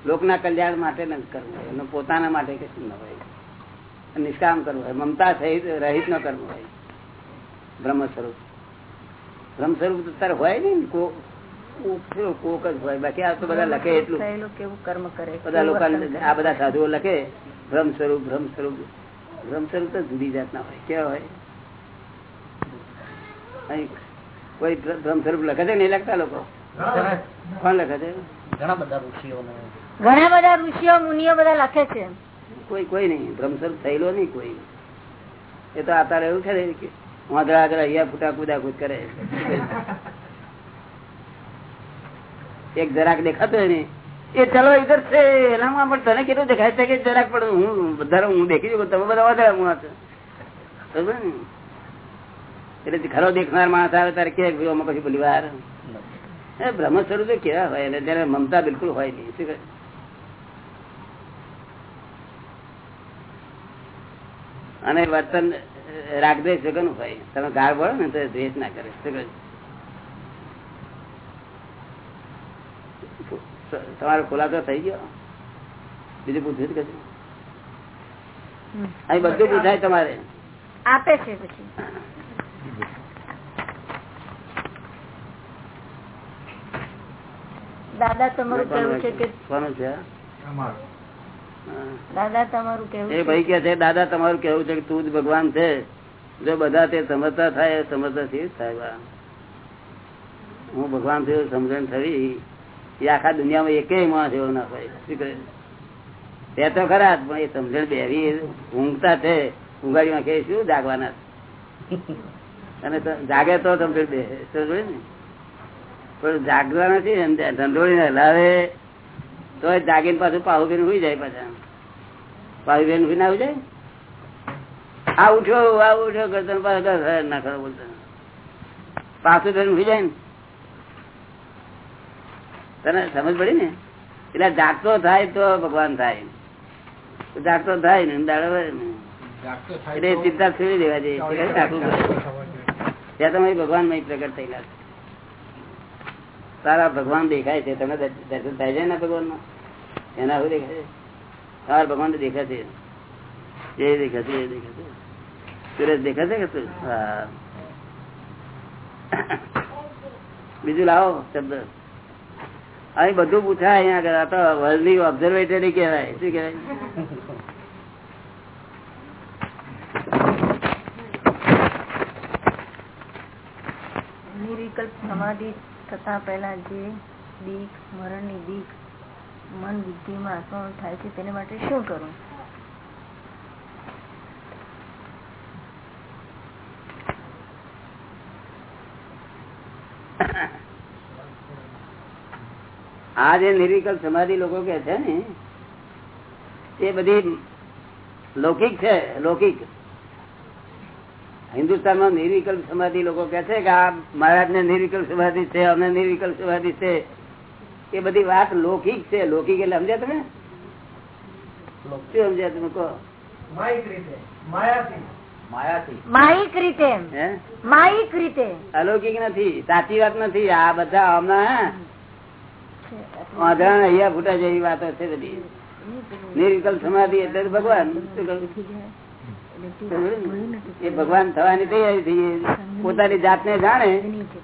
S1: લોકના કલ્યાણ માટે ન કર્મ હોય. એમનો પોતાના માટે કશું ન હોય. નિષ્કામ કર્મ હોય. મમતા સહિત રહિત નો કર્મ હોય. બ્રહ્મ સ્વરૂપ. બ્રહ્મ સ્વરૂપ તારે હોય ને કોક. જ હોય. બાકી આ તો બધા લખે એટલું.
S5: કેવું કર્મ કરે?
S1: બધા લોકો આ બધા સાધુઓ લખે ભ્રમ સ્વરૂપ ભ્રમ સ્વરૂપ. ભ્રમ સ્વરૂપ તો જુદી જાતના હોય. કેવા હોય? કોઈ ભ્રમ સ્વરૂપ લખે છે નહીં લખતા લોકો? કોણ લખે છે?
S2: ઘણા બધા ઋષિઓ
S6: ઘણા બધા ઋષિઓ મુનિઓ બધા લખે છે.
S1: કોઈ કોઈ નહીં. ભ્રમ સ્વરૂપ થયેલો નહીં કોઈ. એ તો અત્યારે એવું છે ને કે વાંદરા આગળ અહીંયા ફૂટા કુદા કૂદ કરે. એક જરાક દેખાતો ને, એ ચલો ઇધર છે એનામાં પણ તને કેટલું દેખાય છે કે જરાક પણ હું વધારે હું દેખી છું તમે બધા વધારે હું? એટલે ખરો દેખનાર માણસ આવે ત્યારે કે આમાં પછી બોલી વાર. બ્રહ્મ સ્વરૂપે કેવા હોય, એટલે ત્યારે મમતા બિલકુલ હોય નહીં. શું અને વર્તન રાગદ્વેષ વગરનું હોય. તમે ગાળ બોલો ને તો દ્વેષ ના કરે. તમારો ખુલાસો થઈ ગયો? બીજું પૂછ્યું કે? અહીં બધું પૂછાય તમારે.
S6: આપે છે પછી. દાદા તમારું કેવું છે કે
S1: કોનું છે.
S6: દાદા તમારું કેવું
S1: એ
S6: છે?
S1: ભાઈ કે છે દાદા તમારું કેવું છે કે તું જ ભગવાન છે? જો બધા તે સમજતા થાય સમજતા થી થાય હું ભગવાન થયો સમજણ થવી. એ આખા દુનિયામાં એકેય માણસ એવો ના હોય. શું કહે? તે તો ખરા પણ એ સમજણ બેવી ઊંઘતા છે. ઊંઘાડીમાં કે શું જાગવાના અને જાગે તો સમજણ બે સમજ્યો ને? પણ જાગવા નથી ને ધંધોળીને હલાવે. તો જાગીને પાછું પાહુબેન હોઈ જાય પાછા. પાહુબેન હોય ના જાય? આ ઉઠ્યો આ ઉઠ્યો કરતા પાછા ના કરો બોલતા. પાછું બેન હોઈ જાય ને. તને સમજ પડી ને? એટલે જાગતો થાય તો ભગવાન થાય. જાગતો થાય ને દાડો એટલે ચિંતા છોડી દેવા જઈએ. ત્યાં તમે ભગવાનમાં પ્રગટ થયેલા છે. તારા ભગવાન દેખાય છે. તમે દર- દર્શન થાય છે ને ભગવાન એના શું દેખાય છે? તારા ભગવાન દેખાય એ દેખાય એ દેખાય છે સુરજ કે તું? બીજું લાવો શબ્દ. અહીં બધું પૂછાય અહીંયા આગળ. આ તો વર્લ્ડની ઓબ્ઝર્વેટરી કહેવાય. શું કહેવાય?
S5: નિર્વિકલ્પ સમાધિ થતા પહેલા જે બીક, મરણની બીક, મન બુદ્ધિમાં આત્મામાં થાય છે તેને માટે શું કરવું
S1: આ જે નિર્વિકલ્પ સમાધિ લોકો કે છે ને, એ બધી લૌકિક છે, લૌકિક. હિન્દુસ્તાનમાં નિર્વિકલ્પ સમાધિ લોકો કે છે કે આ મહારાજ ને નિર્વિકલ્પ સમાધિ છે અમને નિર્વિકલ્પ સમાધિ છે. એ બધી વાત લૌકિક છે. લૌકિક એટલે સમજ્યા તમે? શું સમજ્યા તમે કહો?
S6: માહિક રીતે.
S1: હે?
S6: માહિક રીતે.
S1: અલૌકિક નથી. સાચી વાત નથી. આ બધા હમણાં અહિયાં અહીંયા ફૂટા જેવી વાતો છે બધી. નિર્વિકલ્પ સમાધિ એટલે તો ભગવાન. શું કહ્યું? એ ભગવાન થવાની તૈયારી થઈ પોતાની જાતને જાણે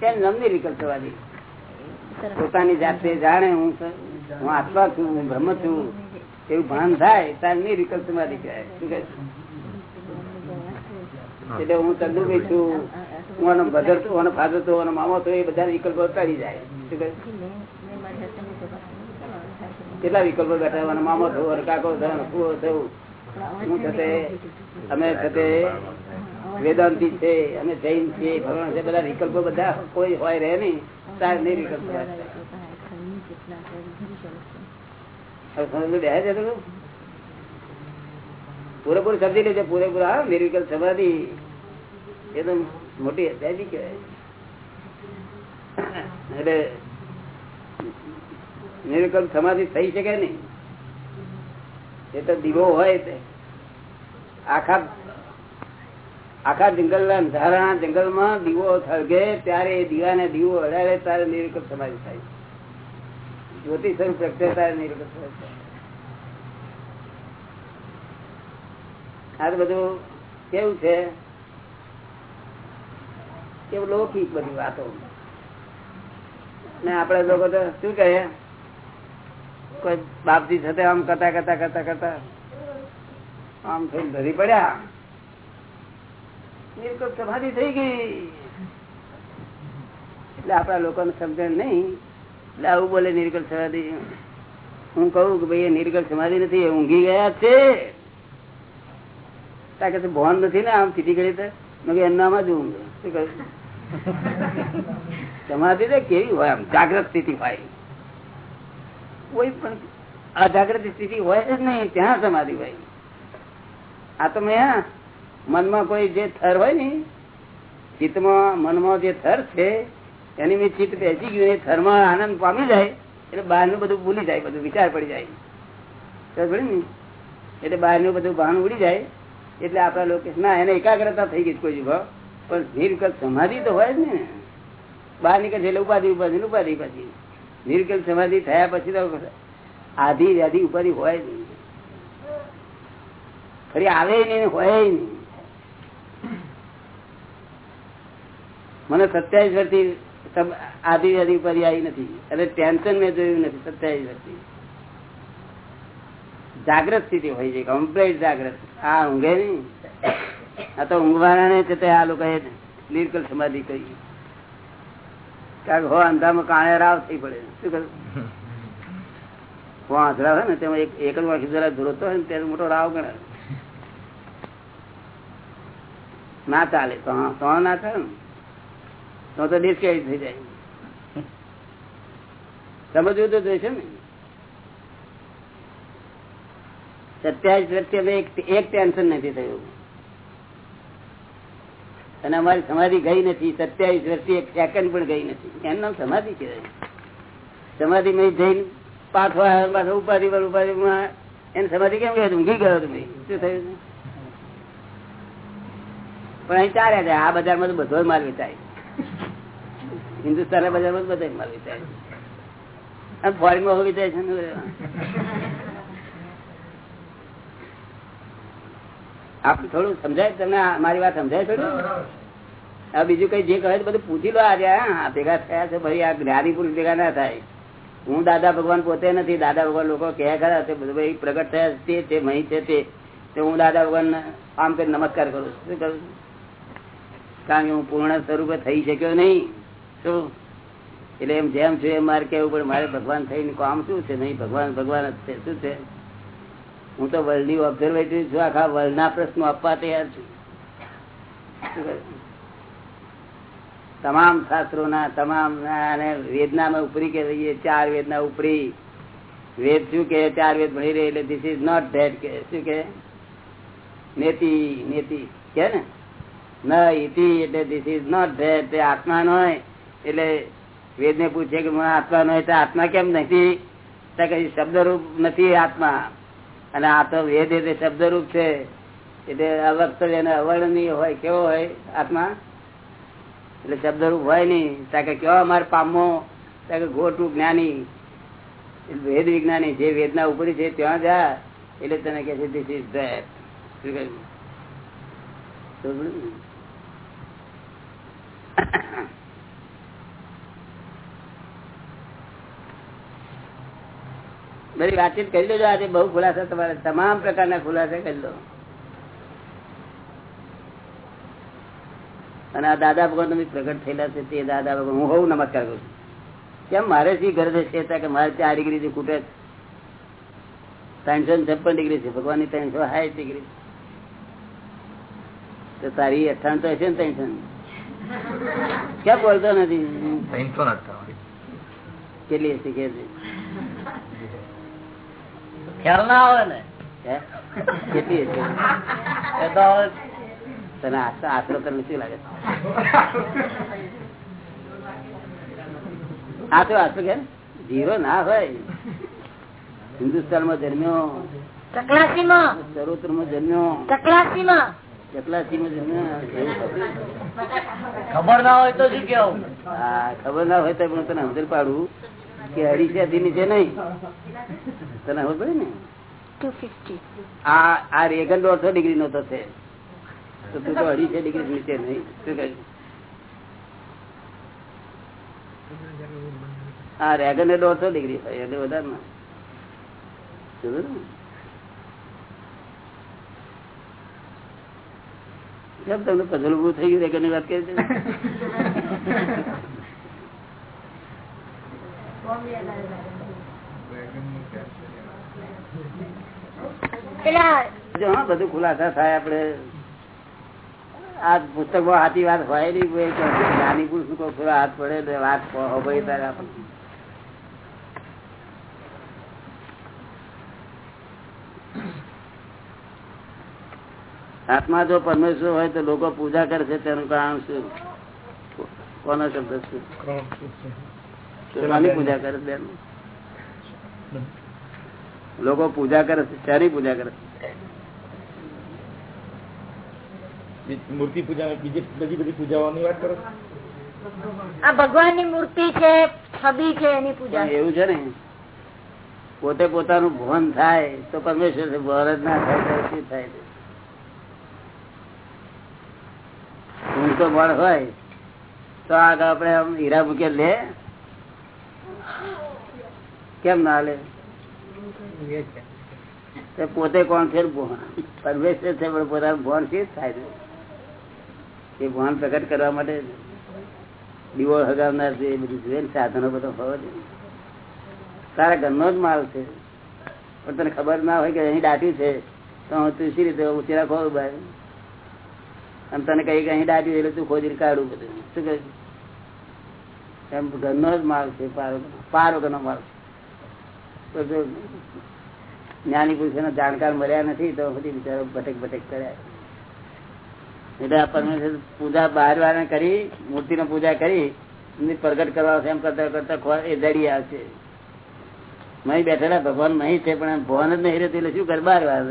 S1: તેને નમની વિકલ્પ થવાની પોતાની જાતે જાણે હું હું આત્મા છું હું બ્રહ્મ છું. એવું ભાન થાય ત્યારે નહીં વિકલ્પ સમાધિ કહેવાય. શું કહે એટલે હું ચંદુભાઈ છું. હું આનો ભદર છું આનો ફાધર છું આનો મામો છું એ બધા વિકલ્પો કરી જાય. શું કહે કેટલા વિકલ્પો બેઠા મામો થયો કાકો થયો કુવો થયો હું થતે અમે વેદાંતિ છે, અને જૈન છે, ભગવાન છે, બધા વિકલ્પો બધા કોઈ હોય રહે નહીં. તાર નહીં વિકલ્પ પૂરેપૂરું સમજી લેજો, પૂરેપૂરા. હા સમાધિ. એ તો મોટી અત્યારી કહેવાય. એટલે નિર્વિકલ્પ સમાધિ થઈ શકે નહીં. એ તો દીવો હોય આખા આખા જંગલ અંધારા જંગલમાં દીવો સળગે ત્યારે એ દીવાને દીવો અડાડે ત્યારે નિર્વિકલ્પ સમાધિ થાય. જ્યોતિષ પ્રગટે ત્યારે થાય. આ બધું કેવું છે? કેવું લૌકિક બધી વાતો. ને આપડે લોકો તો શું કહે? કોઈ બાપજી સાથે આમ કરતા કરતા કરતા કરતા આમ થઈને ધરી પડ્યા. બિલકુલ સમાધિ થઈ ગઈ. એટલે આપડા લોકોને સમજણ નહીં. એટલે આવું બોલે નિર્ગલ સમાધિ. હું કહું કે ભાઈ, એ નિર્ગલ સમાધિ નથી, એ ઊંઘી ગયા છે. કારણ કે ભોન નથી ને આમ સીધી કરી તો. એમનામાં જ ઊંઘ. શું કહ્યું? સમાધિ કેવી હોય, આમ જાગ્રત સ્થિતિ હોય. કોઈ પણ અજાગ્રત સ્થિતિ હોય જ નહીં, ત્યાં સમાધિ હોય. આ તો મેં મનમાં કોઈ જે થર હોય ને, ચિત્તમાં મનમાં જે થર છે, એની મેં ચિત્ત બેસી ગયું એ થરમાં આનંદ પામી જાય, એટલે બહારનું બધું ભૂલી જાય, બધું વિચાર પડી જાય. ને? એટલે બહારનું બધું ભાન ઉડી જાય, એટલે આપડા લોકો ના, એને એકાગ્રતા થઈ ગઈ કોઈ ભાવ પણ નિર્વિકલ્પ સમાધિ તો હોય જ ને. બહાર નીકળે એટલે ઉપાધિ ઉપાધિ ઉપાધિ ઉપાધિ નિર્વિકલ્પ સમાધિ થયા પછી તો આધી વ્યાધી ઉપાધિ હોય નહીં. ફરી આવે નહીં હોય નહીં. મને સત્યાવીસ વર્ષથી આધી વ્યાધી ઉપાધિ આવી નથી. એટલે ટેન્શન મેં જોયું નથી સત્યાવીસ વર્ષથી જાગ્રત સ્થિતિ હોય છે કમ્પ્લીટ જાગ્રત. આ ઊંઘે નહીં. આ તો ઊંઘવાના છે તે આ લોકોએ નિર્કલ સમાધિ કહી કારણ હો અંધામાં કાણે રાવ થઈ પડે. શું કરું? હોય ને, તેમાં એક એક જ વાંખી જરા ધોરતો હોય ને, ત્યારે મોટો રાવ ગણાય. ના ચાલે, તો હા, તો ના ચાલે ને. તો તો ડિસ્કેજ થઈ જાય. સમજવું તો જોઈશે ને. સત્યાવીસ વર્ષથી એક ટેન્શન નથી થયું. અને અમારી સમાધિ ગઈ નથી, સત્યાવીસ વર્ષથી એક સેકન્ડ પણ ગઈ નથી. એમ નામ સમાધિ છે. સમાધિ મેં જઈને પાછો પાછો ઉપાધિ પર, ઉપાધિ એને સમાધિ કેમ ગયો? ઊંઘી ગયો તમે શું થયું પણ અહીં ચાલ્યા જાય. આ બજારમાં તો બધો માલ વેચાય. હિન્દુસ્તાન બજારમાં બધો માલ વેચાય. ફોરેનમાં વેચાય છે આપડે થોડું સમજાય તમને મારી વાત સમજાય થોડું? બીજું કઈ જે કહે બધું પૂછી લો આજે હા ભેગા થયા છે ભાઈ આ જ્ઞાની પુરુષ ભેગા ના થાય. હું દાદા ભગવાન પોતે નથી દાદા ભગવાન લોકો કહે ખરા તે ભાઈ પ્રગટ થયા તે તે મહી છે તે. હું દાદા ભગવાન આમ કરી નમસ્કાર કરું શું કરું કારણ કે હું પૂર્ણ સ્વરૂપે થઈ શક્યો નહીં. શું? એટલે એમ જેમ છું એમ મારે કેવું પડે મારે ભગવાન થઈને કામ શું છે? નહીં ભગવાન ભગવાન જ છે. શું છે? હું તો વર્લ્ડની ઓબ્ઝર્વેટરી છું આખા વર્લ્ડ ના પ્રશ્નો આપવા તૈયાર છું? તમામ શાસ્ત્રો ના તમામ વેદના માં ઉપરી કે ચાર વેદના ઉપરી. વેદ શું કે ચાર વેદ ભણી રહી એટલે ધીસ ઇઝ નોટ ધેટ કે શું કે નેતિ નેતિ. કે ને? ન ઇતિ એટલે ધીસ ઇઝ નોટ ધેટ આત્મા નો એટલે વેદ ને પૂછે કે આત્મા નો એટલે આત્મા કેમ નથી? શબ્દરૂપ નથી આત્મા. અને આ તો વેદ એટલે શબ્દરૂપ છે. એટલે અવક્તવ્ય અવર્ણનીય હોય, કેવો હોય આત્મા? એટલે શબ્દરૂપ હોય નહીં. ત્યાં કે કેવા અમારે પામો? ત્યાં ગોટું જ્ઞાની. વેદ વિજ્ઞાની જે વેદના ઉપરી છે, ત્યાં જા. એટલે તને કે છે ધીસ ઇઝ ધેટ Thank ને? બધી વાતચીત કરી લેજો આજે બહુ ખુલાસા તમારે તમામ પ્રકારના ખુલાસા કરી લો અને આ દાદા ભગવાન તમે પ્રગટ થયેલા છે તે દાદા ભગવાન હું બહુ નમસ્કાર કરું કેમ? મારે શી ઘર છે? કે મારે ચાર ડિગ્રી થી ખૂટે ત્રણસો છપ્પન ડિગ્રી છે. ભગવાનની ત્રણસો સાઠ ડિગ્રી. તો તારી અઠાણ તો હશે ને ત્રણસો ક્યાં બોલતો નથી? કેટલી હશે? કે?
S2: ખ્યાલ ના આવે ને?
S1: કેટલી
S2: તો
S1: તને આશરો આશરો શું લાગે? આશરો આશરો કે જીરો ના હોય. હિન્દુસ્તાનમાં જન્મ્યો.
S6: ચકલાસી માં
S1: જન્મ્યો.
S6: ચકલાસી માં
S1: માં
S2: ખબર ના હોય તો શું કેવું?
S1: હા ખબર ના હોય તો પણ તને સમજણ પાડું કે હરીશિયાથી નીચે નહીં. તને ખબર પડે ને? આ આ રેગન દોઢસો ડિગ્રી નો થશે તો તું તો અઢીસો ડિગ્રી નીચે નહીં. શું કહે? હા રેગન એ દોઢસો ડિગ્રી હોય એટલે વધારે ના? તમને પઝલ ઉભું થઈ ગયું રેગનની વાત કરી છે? જો હા બધું ખુલાસા થાય આપડે આ પુસ્તકમાં સાચી વાત હોય નહીં કોઈ જ્ઞાની પુરુષનું કોઈ હાથ પડે વાત હોય ત્યારે આપણને. આત્મા જો પરમેશ્વર હોય તો લોકો પૂજા કરે છે તેનું કારણ શું? કોનો શબ્દ શું? પૂજા કરે છે બેન? લોકો પૂજા કરે છે શેની પૂજા કરે છે?
S3: મૂર્તિ પૂજા બીજી બધી બધી પૂજાઓની વાત કરો
S6: આ ભગવાનની મૂર્તિ છે છબી છે એની પૂજા
S1: એવું છે ને પોતે પોતાનું ભવન થાય તો પરમેશ્વર છે ભવન જ ના થાય તો શું થાય ઊંચો મળ હોય તો આગળ આપણે આમ હીરા મૂકે લે. કેમ ના લે? પોતે કોણ છે? પરમેશ્વર છે, પણ પોતાનું ભવન શી થાય છે? એ ભવન પ્રગટ કરવા માટે દીવો હગાવનાર છે, એ બધું જોઈએ સાધનો બધો હોવો તારા ઘરનો જ માલ છે. પણ તને ખબર ના હોય કે અહીં દાટી છે, તો હું તું શી રીતે ઉચેરા ખોલું બહાર અને તને કહી કે અહીં દાટી એટલે તું ખોદી કાઢું બધું. શું કહે એમ ઘરનો જ માલ છે, પારો પારો ઘરનો માલ જો જ્ઞાની પુરુષો જાણકાર મળ્યા નથી, તો બધી બિચારો ભટક ભટક કર્યા. એટલે આ પરમેશ્વર પૂજા બહાર વાર કરી મૂર્તિ પૂજા કરી પ્રગટ કરવા એમ કરતા કરતા એ દડી આવશે. મહી બેઠેલા, ભગવાન મહી છે, પણ ભવન જ નહીં રહેતું, એટલે શું કર બાર વાર?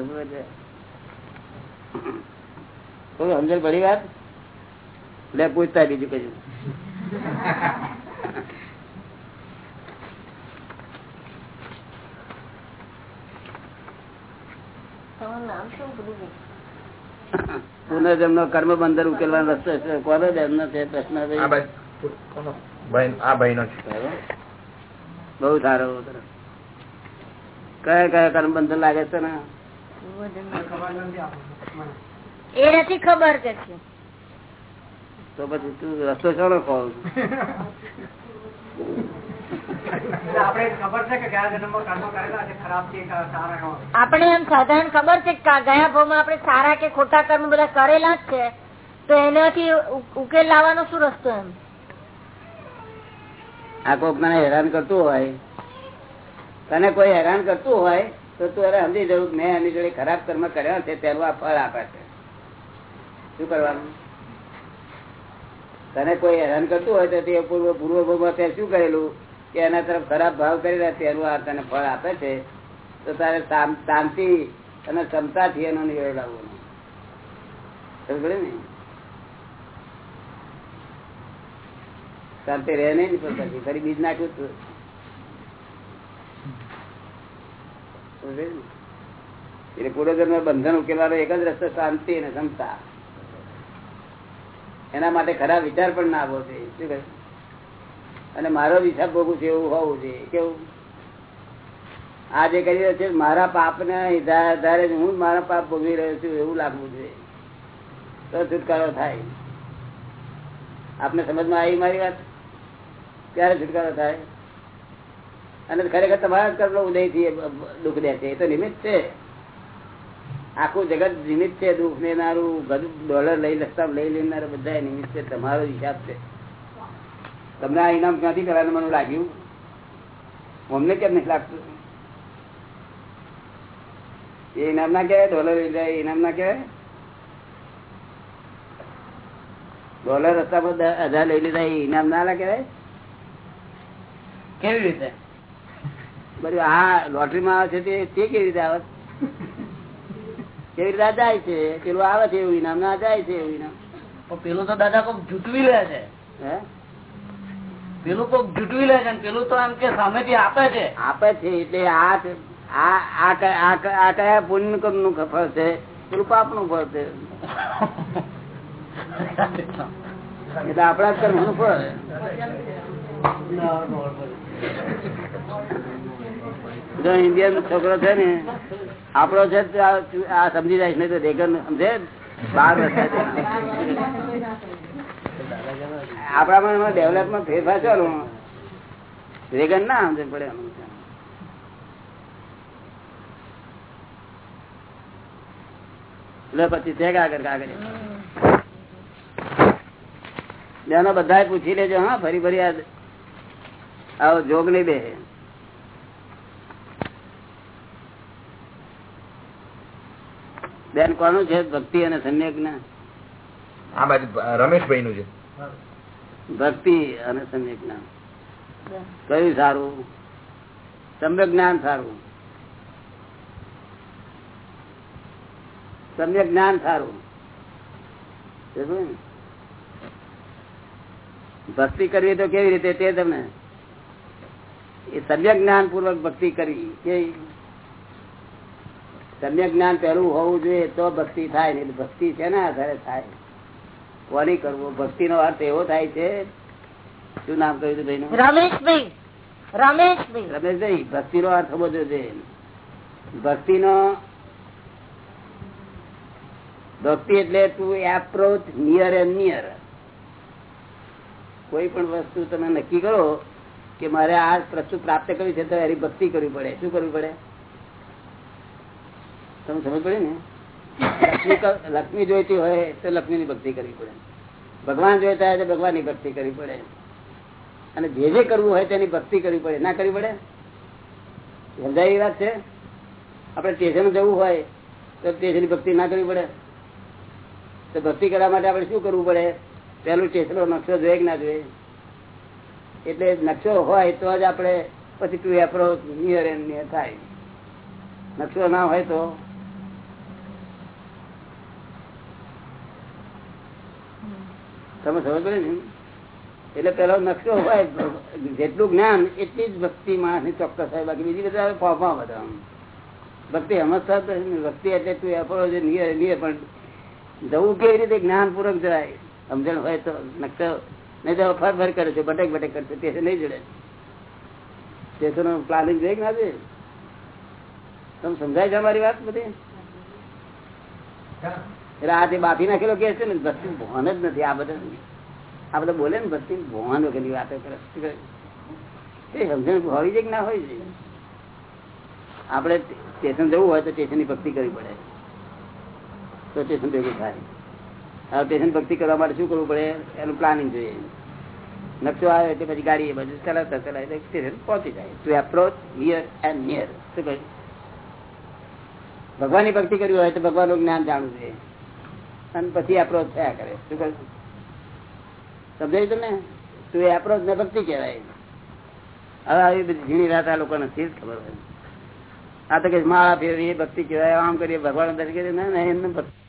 S1: સમજણ પડી વાત? એટલે પૂછતા બીજું કજું
S5: તમારું નામ શું ભૂલી ગઈ
S1: પુનર્જન્મ નો કર્મ બંદર ઉકેલવાનો રસ્તો છે કોનો જન્મ છે પ્રશ્ન
S3: આ ભાઈ કોનો? ભાઈ આ ભાઈ નો છે
S1: બહુ સારો કયા કયા કર્મ બંધન લાગે છે ને
S6: એ નથી ખબર કે છે.
S1: તો પછી તું રસ્તો ચાલો ખોલ
S4: આપણે ખબર છે કે કયા કર્મ કરેલા ખરાબ છે કે સારા કર્મ.
S6: આપણે એમ સાધારણ ખબર છે કે ગયા ભાવમાં આપણે સારા કે ખોટા કર્મ બધા કરેલા જ છે તો એનાથી ઉકેલ લાવવાનો શું રસ્તો એમ?
S1: આ કોક મને હેરાન કરતું હોય. તને કોઈ હેરાન કરતું હોય તો તું અરે સમજી જવું મેં એની જોડે ખરાબ કર્મ કર્યા છે તેનું આ ફળ આપે છે. શું કરવાનું? તને કોઈ હેરાન કરતું હોય તો તે પૂર્વ પૂર્વ ભોગમાં તે શું કરેલું? કે એના તરફ ખરાબ ભાવ કરી રહ્યા તેનું આ તને ફળ આપે છે, તો તારે શાંતિ અને ક્ષમતાથી એનો નિવેડો લાવવાનો. સમજ ને? શાંતિ રહે નહીં પછી ફરી બીજ નાખ્યું તું. સમજે ને? એટલે પૂર્વજન્મ બંધન ઉકેલવાનો એક જ રસ્તો શાંતિ અને ક્ષમતા. એના માટે ખરાબ વિચાર પણ ના આવવો જોઈએ. શું કહ્યું? અને મારો વિચાર ભોગવું છે એવું હોવું જોઈએ. કેવું? આ જે કરી રહ્યો છે, મારા પાપ ને આધારે હું મારા પાપ ભોગવી રહ્યો છું એવું લાગવું જોઈએ. તો છુટકારો થાય. આપને સમજમાં આવી મારી વાત? ક્યારે છુટકારો થાય? અને ખરેખર તમારા જ કર્મનો ઉદયથી દુઃખ દે છે. એ તો નિમિત્ત છે. આખું જગત નિમિત્ત છે. દુઃખ લેનારું બધું ડોલર લઈ લખતા લઈ લેનારા બધા નિમિત્ત છે. તમારો હિસાબ છે. તમને આ ઇનામ ક્યાંથી કરવાનું મને લાગ્યું? અમને કેમ નથી લાગતું? એ ઇનામ ના કહેવાય ડોલર ઇનામ ના કહેવાય. ડોલર હતા પર હજાર લઈ લીધા એ ઇનામ ના કહેવાય?
S2: કેવી રીતે?
S1: બધું આ લોટરીમાં આવે છે તે તે કેવી રીતે આવે? કેવી રીતે જાય છે? પેલું આવે છે એવું ઇનામ ના જાય છે એવું ઇનામ.
S2: પેલું તો દાદા કોઈ જૂટવી લે છે.
S1: હે?
S2: પેલું કોક જૂટવી લે છે પેલું તો એમ કે સામેથી આપે છે.
S1: આપે છે એટલે આ કયા પુણ્ય કર્મનું ફળ છે? પેલું નું ફળ છે. એટલે આપણા કર્મનું ફળ જો ઇન્ડિયન છોકરો છે ને આપડો છે આ સમજી જાય નહીં તો રેગન સમજે? બાર વર્ષ આપણામાં ડેવલપમાં ફેરફાર ચાલુ વેગન ના સમજ પડે. પછી છે કાગળ. બેનો બધા પૂછી લેજો, હા, ફરી ફરી આવો જોગ નહીં બે બેન કોનું છે? ભક્તિ અને સમ્યક
S3: ના? રમેશભાઈ નું છે.
S1: ભક્તિ અને સમ્યક જ્ઞાન. કયું સારું? સમ્યક જ્ઞાન સારું. સમ્યક જ્ઞાન સારું. ભક્તિ કરવી તો કેવી રીતે તે તમને? એ સમ્યક જ્ઞાન પૂર્વક ભક્તિ કરવી. કેવી સમ્યક જ્ઞાન પહેલું હોવું જોઈએ તો ભક્તિ થાય ભક્તિ છે ને આધારે થાય? કોની કરવો. ભક્તિ નો અર્થ એવો થાય છે શું નામ કહ્યું હતું
S6: રમેશભાઈ. રમેશભાઈ.
S1: રમેશભાઈ ભક્તિ નો અર્થ સમજવો છે. ભક્તિ નો ભક્તિ એટલે to approach near and near કોઈ પણ વસ્તુ તમે નક્કી કરો કે મારે આ વસ્તુ પ્રાપ્ત કરવી છે તો એની ભક્તિ કરવી પડે. શું કરવી પડે? તમે સમજ પડે ને? લક્ષ્મી જોઈતી હોય તો લક્ષ્મીની ભક્તિ કરવી પડે. ભગવાન જોઈતા હોય તો ભગવાનની ભક્તિ કરવી પડે. અને જે જે કરવું હોય તેની ભક્તિ કરવી પડે. ના કરવી પડે? સમજાય એવી વાત છે? આપણે સ્ટેશન જવું હોય તો સ્ટેશનની ભક્તિ ના કરવી પડે. તો ભક્તિ કરવા માટે આપણે શું કરવું પડે? પેલું સ્ટેશનનો નકશો જોઈએ કે ના જોઈએ? એટલે નકશો હોય તો જ આપણે પછી to approach near and near થાય. નકશો ના હોય તો તમે સમજ પડે ને? એટલે પેલો નકશો હોય, જેટલું જ્ઞાન, એટલી જ ભક્તિ માણસ ચોક્કસ હોય. બાકી બીજી બધા ફોફા બધા ભક્તિ સમજતા ભક્તિ એટલે તું એફળો છે નિયર નિયર પણ જવું કેવી રીતે? જ્ઞાનપૂર્વક સમજણ હોય તો નકશો, નહીં તો ફર ફર કરે છે બટેક બટેક કરશે તે નહીં જોડે. સ્ટેશન પ્લાનિંગ જોઈએ ના છે? તમે સમજાય છે અમારી વાત બધી? એટલે આ જે બાફી નાખેલો કે છે ને, ભક્તિ ભોન જ નથી. આ બધા આ બધા બોલે ને, ભક્તિ ભોન વગેરે વાતો કરે. એ સમજણ હોવી કે ના હોય છે. આપણે સ્ટેશન જવું હોય તો સ્ટેશનની ભક્તિ કરવી પડે. તો સ્ટેશન ભેગું થાય. હવે સ્ટેશન ભક્તિ કરવા માટે શું કરવું પડે? એનું પ્લાનિંગ જોઈએ. નકશો આવે એટલે પછી ગાડી એ બધું ચલાવતા ચલાવતા સ્ટેશન પહોંચી જાય. To approach near and near શું કહ્યું ભગવાનની ભક્તિ કરવી હોય તો ભગવાનનું જ્ઞાન જાણવું જોઈએ. અને પછી એપ્રોચ થયા કરે. શું કહ્યું સમજાયું તમે તું એ એપ્રોચ ને ભક્તિ કહેવાય? હવે આવી બધી ઝીણી રાત આ લોકો નથી ખબર હોય. આ તો કે માળા ફેરવી એ ભક્તિ કહેવાય, આમ કરીએ, ભગવાન દર્શન કરીએ ના, એમને ભક્તિ